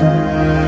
Thank